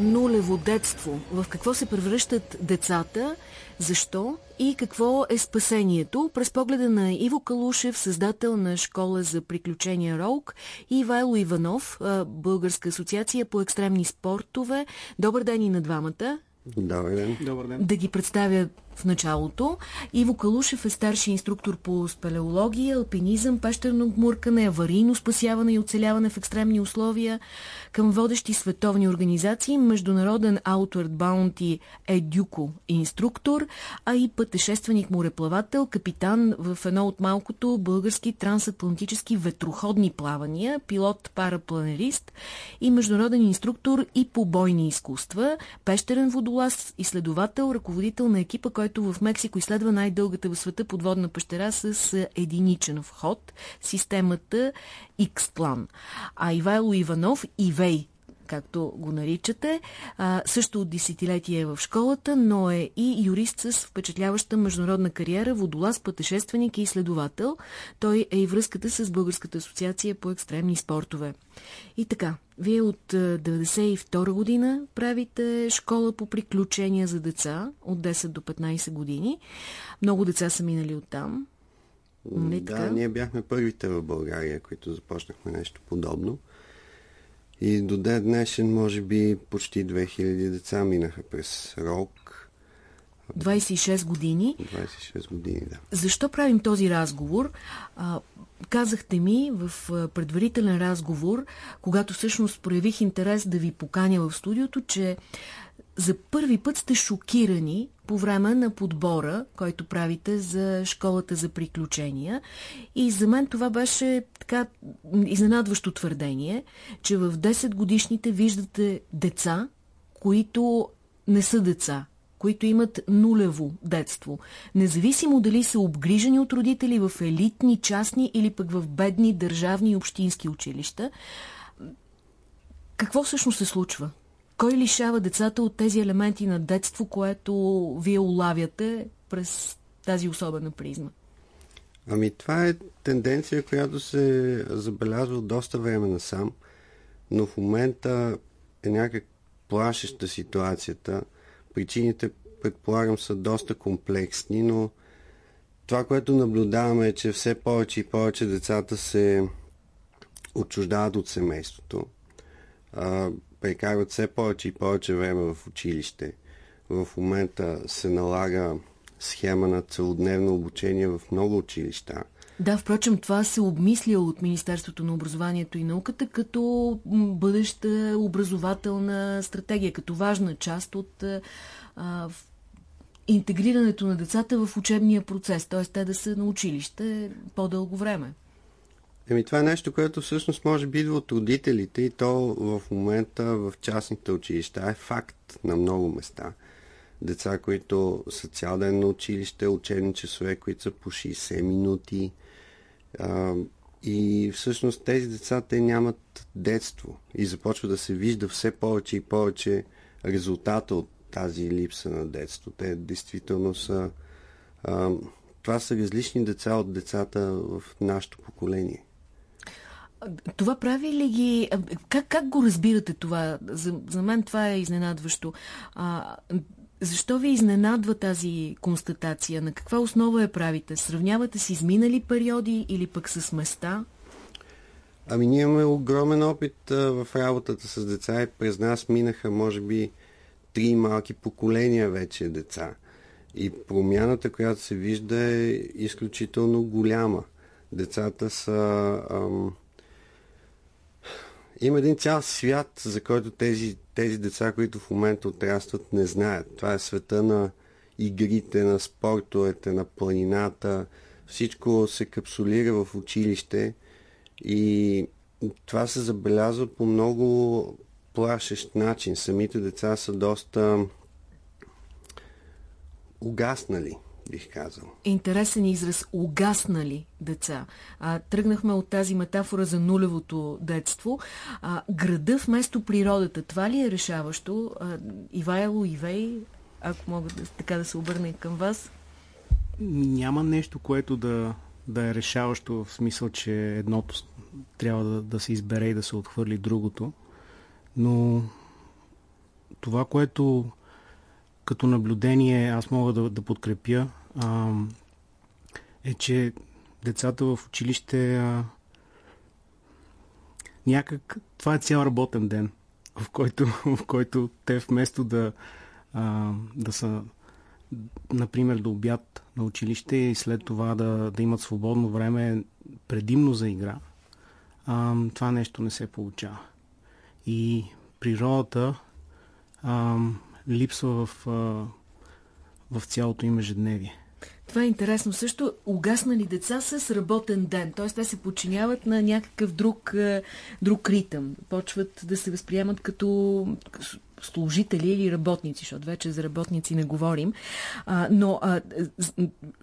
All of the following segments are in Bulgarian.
нулево детство. В какво се превръщат децата, защо и какво е спасението? През погледа на Иво Калушев, създател на школа за приключения Роук и Ивайло Иванов, Българска асоциация по екстремни спортове. Добър ден и на двамата. Добър ден. Добър ден. Да ги представя в началото. Иво Калушев е старши инструктор по спелеология, алпинизъм, пещерно гмуркане, аварийно спасяване и оцеляване в екстремни условия към водещи световни организации, международен Outward Bounty Едюко инструктор, а и пътешественик мореплавател, капитан в едно от малкото български трансатлантически ветроходни плавания, пилот парапланерист и международен инструктор и по бойни изкуства, пещерен водолаз, изследовател, ръководител на екипа, който който в Мексико изследва най-дългата в света подводна пещера с единичен вход, системата X-Plan. А Ивайло Иванов, Ивей, както го наричате. А, също от десетилетие е в школата, но е и юрист с впечатляваща международна кариера, водолаз, пътешественик и изследовател. Той е и връзката с Българската асоциация по екстремни спортове. И така, вие от 1992 година правите школа по приключения за деца от 10 до 15 години. Много деца са минали оттам. Не, да, така? ние бяхме първите в България, които започнахме нещо подобно. И до ден днешен, може би, почти 2000 деца минаха през РОК. 26 години. 26 години, да. Защо правим този разговор? А, казахте ми в предварителен разговор, когато всъщност проявих интерес да ви поканя в студиото, че за първи път сте шокирани по време на подбора, който правите за школата за приключения. И за мен това беше така изненадващо твърдение, че в 10 годишните виждате деца, които не са деца, които имат нулево детство. Независимо дали са обгрижени от родители в елитни, частни или пък в бедни държавни и общински училища, какво всъщност се случва? Кой лишава децата от тези елементи на детство, което вие улавяте през тази особена призма? Ами това е тенденция, която се забелязва доста време насам, но в момента е някак плашеща ситуацията. Причините, предполагам, са доста комплексни, но това, което наблюдаваме е, че все повече и повече децата се отчуждават от семейството прекарват все повече и повече време в училище. В момента се налага схема на целодневно обучение в много училища. Да, впрочем, това се обмисля от Министерството на образованието и науката като бъдеща образователна стратегия, като важна част от а, интегрирането на децата в учебния процес, т.е. те да са на училище по-дълго време. Еми това е нещо, което всъщност може би идва от родителите и то в момента в частните училища е факт на много места. Деца, които са цял ден на училище, учебни часове, които са по 60 минути. А, и всъщност тези деца, те нямат детство и започва да се вижда все повече и повече резултата от тази липса на детство. Те действително са... А, това са различни деца от децата в нашето поколение. Това прави ли ги... Как, как го разбирате това? За, за мен това е изненадващо. А, защо ви изненадва тази констатация? На каква основа я правите? Сравнявате с изминали периоди или пък с места? Ами ние имаме огромен опит а, в работата с деца и през нас минаха, може би, три малки поколения вече деца. И промяната, която се вижда е изключително голяма. Децата са... Ам, има един цял свят, за който тези, тези деца, които в момента отрастват, не знаят. Това е света на игрите, на спортовете, на планината. Всичко се капсулира в училище и това се забелязва по много плашещ начин. Самите деца са доста угаснали бих казал. Интересен израз угаснали деца. А, тръгнахме от тази метафора за нулевото детство. А, града вместо природата, това ли е решаващо? А, Ивайло, Ивей, ако мога да, така да се обърна към вас? Няма нещо, което да, да е решаващо в смисъл, че едното трябва да, да се избере и да се отхвърли другото. Но това, което като наблюдение аз мога да, да подкрепя, а, е, че децата в училище а, някак това е цял работен ден, в който, в който те вместо да, а, да са например до обяд на училище и след това да, да имат свободно време предимно за игра, а, това нещо не се получава. И природата а, липсва в, а, в цялото им ежедневие. Това е интересно. Също угаснали деца с работен ден. Т.е. те се подчиняват на някакъв друг, друг ритъм. Почват да се възприемат като служители или работници, защото вече за работници не говорим. А, но а,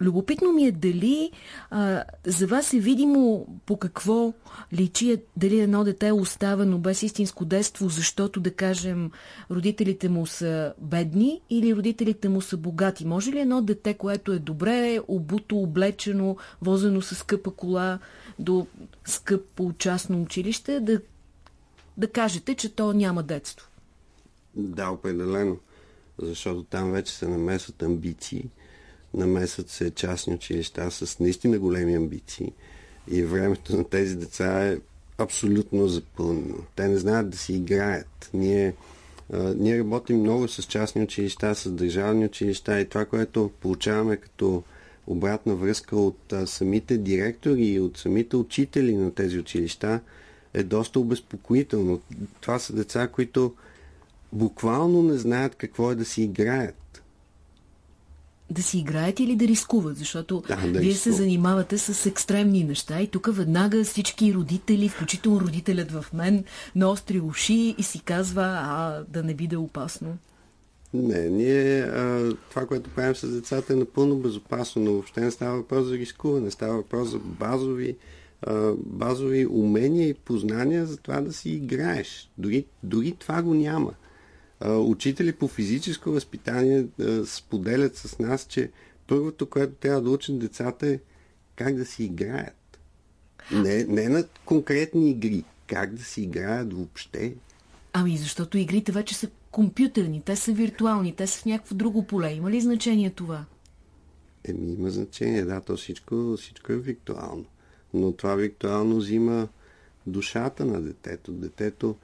любопитно ми е дали а, за вас е видимо по какво личи дали едно дете е оставено без истинско детство, защото, да кажем, родителите му са бедни или родителите му са богати. Може ли едно дете, което е добре обуто, облечено, возено с скъпа кола до скъпо частно училище, да, да кажете, че то няма детство? Да, определено. Защото там вече се намесват амбиции. Намесват се частни училища с наистина големи амбиции. И времето на тези деца е абсолютно запълнено. Те не знаят да си играят. Ние, а, ние работим много с частни училища, с държавни училища и това, което получаваме като обратна връзка от а, самите директори и от самите учители на тези училища е доста обезпокоително. Това са деца, които буквално не знаят какво е да си играят. Да си играят или да рискуват, защото да, да вие се занимавате с екстремни неща и тук веднага всички родители, включително родителят в мен, наостри уши и си казва, а да не биде опасно. Не, ние а, това, което правим с децата е напълно безопасно, но въобще не става въпрос за рискуване, става въпрос за базови базови умения и познания за това да си играеш. Дори, дори това го няма учители по физическо възпитание споделят с нас, че първото, което трябва да учат децата е как да си играят. Не, не на конкретни игри, как да си играят въобще. Ами, защото игрите вече са компютърни, те са виртуални, те са в някакво друго поле. Има ли значение това? Еми, има значение, да, то всичко, всичко е виртуално. Но това виртуално взима душата на детето. Детето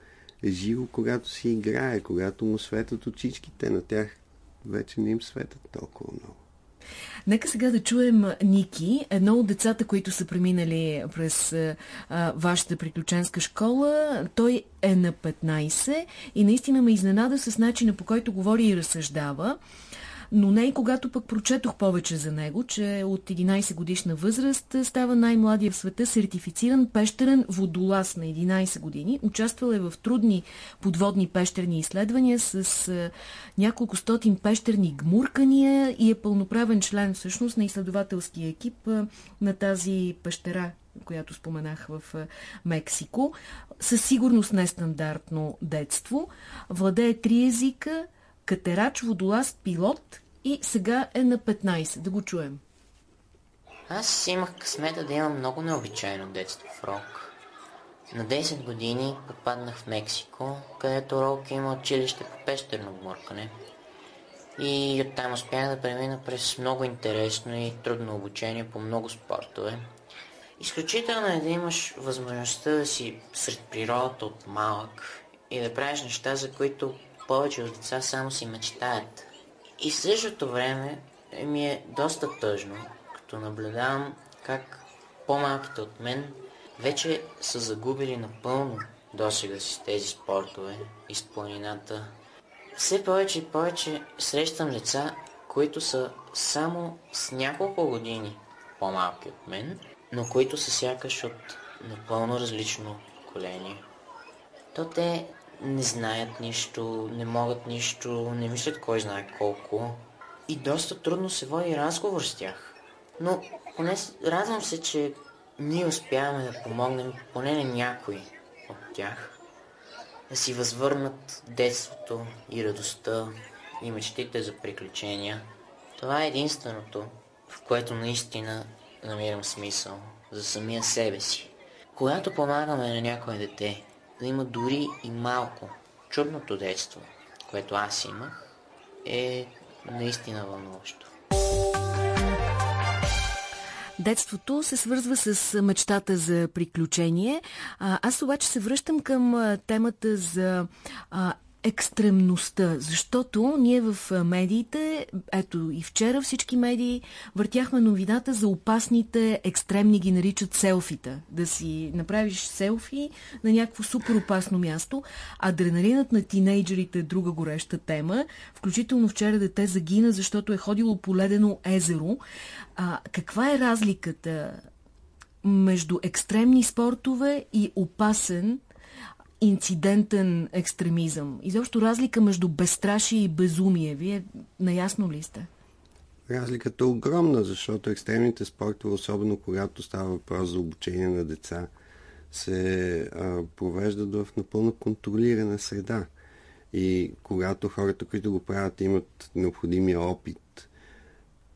живо, когато си играе, когато му светят очичките. На тях вече не им светят толкова много. Нека сега да чуем Ники, едно от децата, които са преминали през а, вашата приключенска школа. Той е на 15 и наистина ме изненада с начина по който говори и разсъждава но не и когато пък прочетох повече за него, че от 11 годишна възраст става най-младия в света сертифициран пещерен водолаз на 11 години. Участвал е в трудни подводни пещерни изследвания с а, няколко стотин пещерни гмуркания и е пълноправен член всъщност на изследователския екип а, на тази пещера, която споменах в Мексико. Със сигурност нестандартно детство. Владее три езика, катерач, водолаз, пилот и сега е на 15. Да го чуем. Аз имах късмета да имам много необичайно детство в Рок. На 10 години попаднах в Мексико, където Рок има училище по пещерно гмуркане. И оттам успях да премина през много интересно и трудно обучение по много спортове. Изключително е да имаш възможността да си сред природата от малък и да правиш неща, за които повече от деца само си мечтаят. И в същото време ми е доста тъжно, като наблюдавам как по-малките от мен вече са загубили напълно досега си тези спортове из планината. Все повече и повече срещам деца, които са само с няколко години по-малки от мен, но които са сякаш от напълно различно поколение. То те не знаят нищо, не могат нищо, не мислят кой знае колко. И доста трудно се води разговор с тях. Но поне радвам се, че ние успяваме да помогнем поне на някой от тях да си възвърнат детството и радостта и мечтите за приключения. Това е единственото, в което наистина намирам смисъл за самия себе си. Когато помагаме на някое дете да има дори и малко чудното детство, което аз имах, е наистина вълнуващо. Детството се свързва с мечтата за приключение. аз обаче се връщам към темата за екстремността, защото ние в медиите, ето и вчера всички медии въртяхме новината за опасните екстремни ги наричат селфита. Да си направиш селфи на някакво супер опасно място. Адреналинът на тинейджерите е друга гореща тема. Включително вчера дете загина, защото е ходило по ледено езеро. А, каква е разликата между екстремни спортове и опасен инцидентен екстремизъм? Изобщо разлика между безстрашие и безумие. Вие наясно ли сте? Разликата е огромна, защото екстремните спортове, особено когато става въпрос за обучение на деца, се а, провеждат в напълно контролирана среда. И когато хората, които го правят, имат необходимия опит,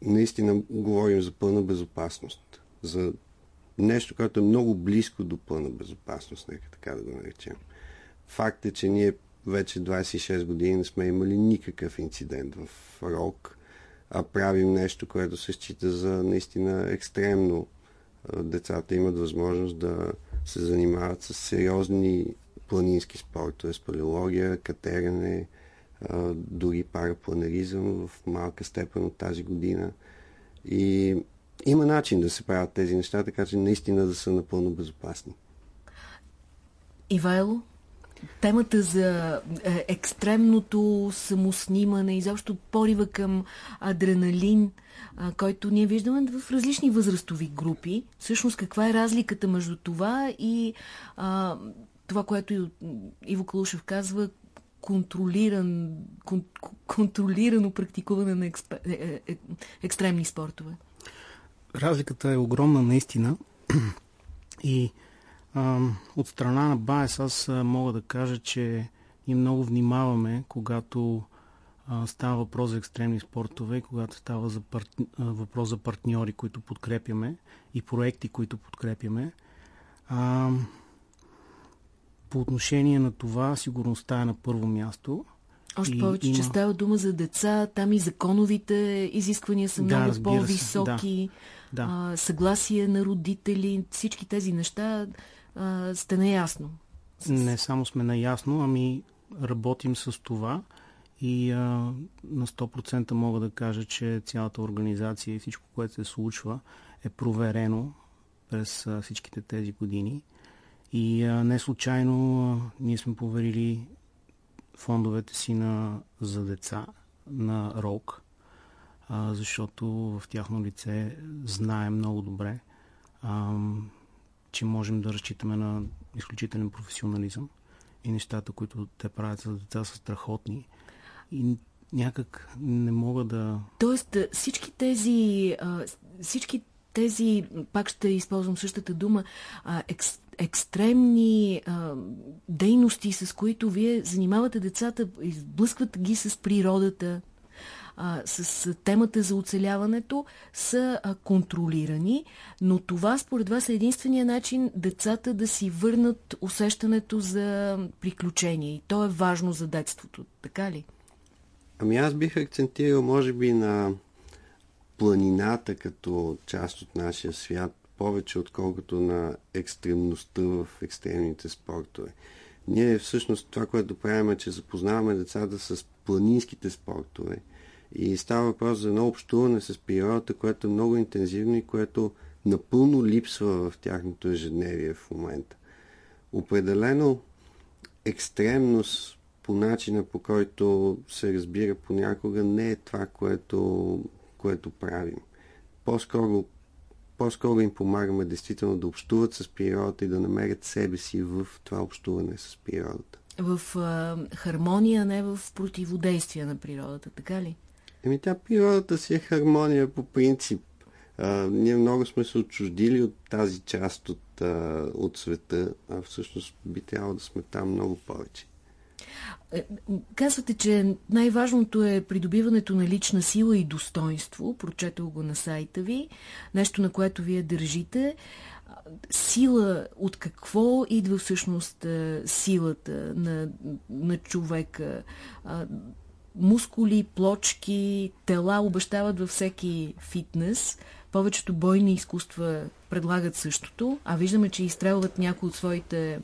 наистина говорим за пълна безопасност. За нещо, което е много близко до пълна безопасност, нека така да го наречем. Факт е, че ние вече 26 години не сме имали никакъв инцидент в рок, а правим нещо, което се счита за наистина екстремно. Децата имат възможност да се занимават с сериозни планински спортове, спелеология, катерене, дори парапланеризъм в малка степен от тази година. И има начин да се правят тези неща, така че наистина да са напълно безопасни. Ивайло? темата за е, екстремното самоснимане, изобщо порива към адреналин, който ние виждаме в различни възрастови групи. Всъщност каква е разликата между това и а, това, което Иво Калушев казва, контролиран, кон, контролирано практикуване на експе, е, е, е, екстремни спортове? Разликата е огромна наистина и от страна на БАЕС аз мога да кажа, че и много внимаваме, когато става въпрос за екстремни спортове, когато става за пар... въпрос за партньори, които подкрепяме и проекти, които подкрепяме. А, по отношение на това, сигурността е на първо място. Още повече, има... че става дума за деца, там и законовите изисквания са да, много по-високи. Да, съгласие на родители, всички тези неща а, сте наясно? С... Не само сме наясно, ами работим с това и а, на 100% мога да кажа, че цялата организация и всичко, което се случва е проверено през а, всичките тези години. И а, не случайно а, ние сме поверили фондовете си на, за деца на РОК, а, защото в тяхно лице знаем много добре а, че можем да разчитаме на изключителен професионализъм и нещата, които те правят за деца са страхотни. И някак не мога да... Тоест всички тези, всички тези, пак ще използвам същата дума, екс, екстремни а, дейности, с които вие занимавате децата, изблъсквате ги с природата, а, с темата за оцеляването са а, контролирани, но това според вас е единствения начин децата да си върнат усещането за приключение. И то е важно за детството, така ли? Ами аз бих акцентирал, може би, на планината като част от нашия свят, повече отколкото на екстремността в екстремните спортове. Ние всъщност това, което правим е, че запознаваме децата с планинските спортове – и става въпрос за едно общуване с природата, което е много интензивно и което напълно липсва в тяхното ежедневие в момента. Определено екстремност по начина по който се разбира понякога не е това, което, което правим. По-скоро, по-скоро им помагаме действително да общуват с природата и да намерят себе си в това общуване с природата. В а, хармония, не в противодействие на природата, така ли? Еми тя природата си е хармония по принцип. А, ние много сме се отчуждили от тази част от, а, от света, а всъщност би трябвало да сме там много повече. Е, казвате, че най-важното е придобиването на лична сила и достоинство. Прочетал го на сайта ви. Нещо, на което вие държите. сила, от какво идва всъщност силата на, на човека? мускули, плочки, тела обещават във всеки фитнес. Повечето бойни изкуства предлагат същото, а виждаме, че изстрелват някои от своите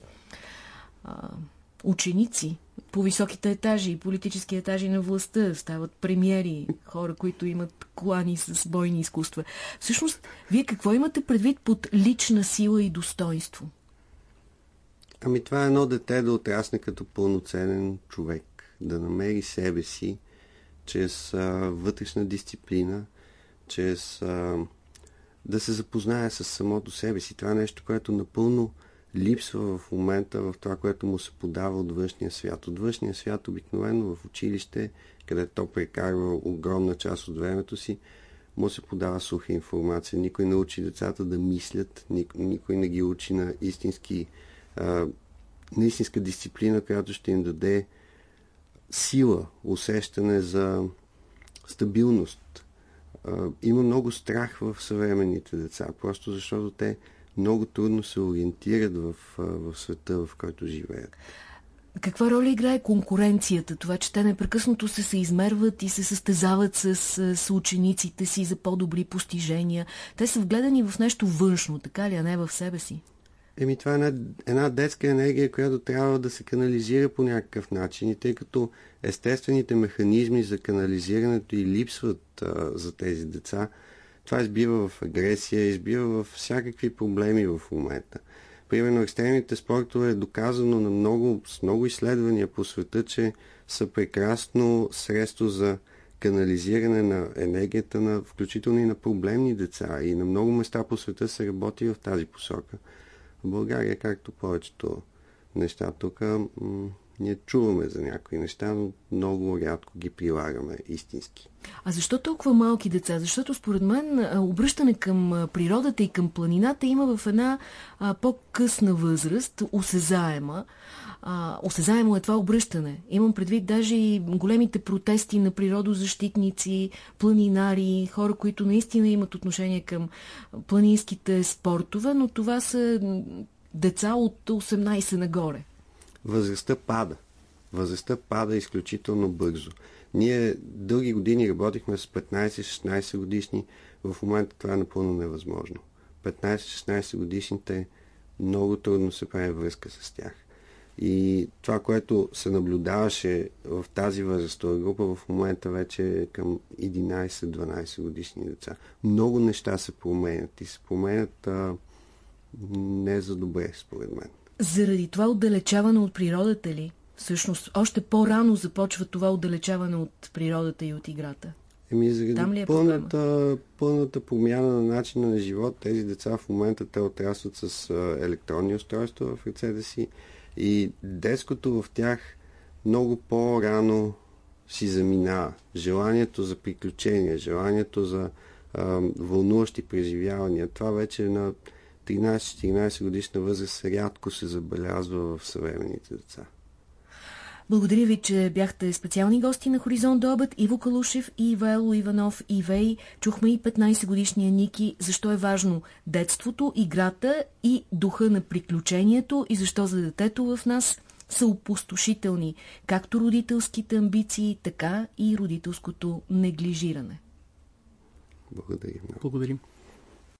ученици по високите етажи политически етажи на властта. Стават премиери, хора, които имат колани с бойни изкуства. Всъщност, вие какво имате предвид под лична сила и достоинство? Ами това е едно дете да отрасне като пълноценен човек да намери себе си чрез а, вътрешна дисциплина, чрез а, да се запознае с самото себе си. Това е нещо, което напълно липсва в момента в това, което му се подава от външния свят. От външния свят обикновено в училище, където то прекарва огромна част от времето си, му се подава суха информация. Никой не учи децата да мислят, никой, не ги учи на истински на истинска дисциплина, която ще им даде сила, усещане за стабилност. Има много страх в съвременните деца, просто защото те много трудно се ориентират в, в света, в който живеят. Каква роля играе конкуренцията? Това, че те непрекъснато се се измерват и се състезават с, с учениците си за по-добри постижения. Те са вгледани в нещо външно, така ли, а не в себе си? Еми, това е една, една детска енергия, която трябва да се канализира по някакъв начин. И тъй като естествените механизми за канализирането и липсват а, за тези деца, това избива в агресия, избива в всякакви проблеми в момента. Примерно, екстремните спортове е доказано на много, с много изследвания по света, че са прекрасно средство за канализиране на енергията, на, включително и на проблемни деца. И на много места по света се работи в тази посока. В България, както повечето неща тук, ние чуваме за някои неща, но много рядко ги прилагаме истински. А защо толкова малки деца? Защото според мен обръщане към природата и към планината има в една по-късна възраст, осезаема. А, осезаемо е това обръщане. Имам предвид даже и големите протести на природозащитници, планинари, хора, които наистина имат отношение към планинските спортове, но това са деца от 18 нагоре. Възрастта пада. Възрастта пада изключително бързо. Ние дълги години работихме с 15-16 годишни. В момента това е напълно невъзможно. 15-16 годишните много трудно се прави връзка с тях. И това, което се наблюдаваше в тази възрастова група, в момента вече е към 11-12 годишни деца. Много неща се променят и се променят а, не за добре, според мен. Заради това отдалечаване от природата ли? Всъщност, още по-рано започва това отдалечаване от природата и от играта. Еми, заради Там ли е пълната, пълната промяна на начина на живот, тези деца в момента те отрастват с електронни устройства в ръцете си и детското в тях много по-рано си заминава. Желанието за приключения, желанието за а, вълнуващи преживявания, това вече на 13-14 годишна възраст рядко се забелязва в съвременните деца. Благодаря ви, че бяхте специални гости на Хоризонт до обед. Иво Калушев и Ивайло Иванов Ивей. Чухме и 15 годишния Ники. Защо е важно детството, играта и духа на приключението и защо за детето в нас са опустошителни както родителските амбиции, така и родителското неглижиране. Благодаря. Благодарим.